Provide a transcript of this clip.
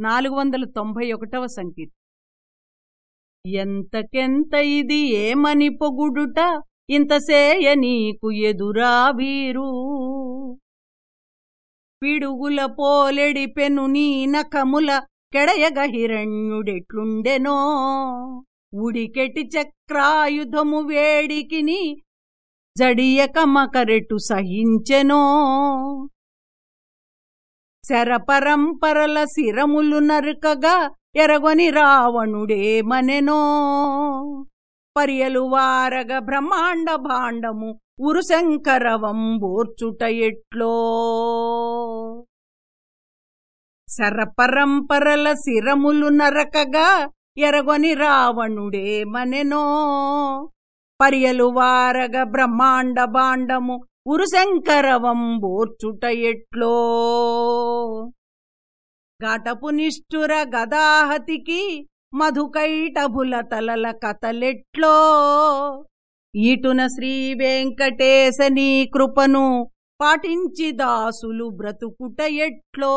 నాలుగు వందల తొంభై ఒకటవ సంకీర్తన. ఎంతకెంత ఇది ఏమని పొగుడుట? ఇంతసేయ నీకు ఎదురా వీరు. పిడుగుల పోలెడి పెను నీ నఖముల కెడయగ హిరణ్యుడెట్లుండెనో? ఉడికెటి చక్రాయుధము వేడికిని జడియక మకరెటు సహించెనో? శరపరంపరల శిరములు నరుకగా ఎరగొని రావణుడేమనెనో పర్యలు వారగ బ్రహ్మాండ భాండము ఉరుశంకరవంబోర్చుట ఎట్లో. శరపరంపరల శిరములు నరకగా ఎరగొని రావణుడేమనెనో పర్యలు వారగ బ్రహ్మాండ భాండము ఉరుశంకరవంబోర్చుట ఎట్లో. ఘటపు నిష్ఠుర గదాహతికి మధుకైటభుల తలల కథలెట్లో. ఇటున శ్రీ వెంకటేశని కృపను పాటించి దాసులు బ్రతుకుట ఎట్లో.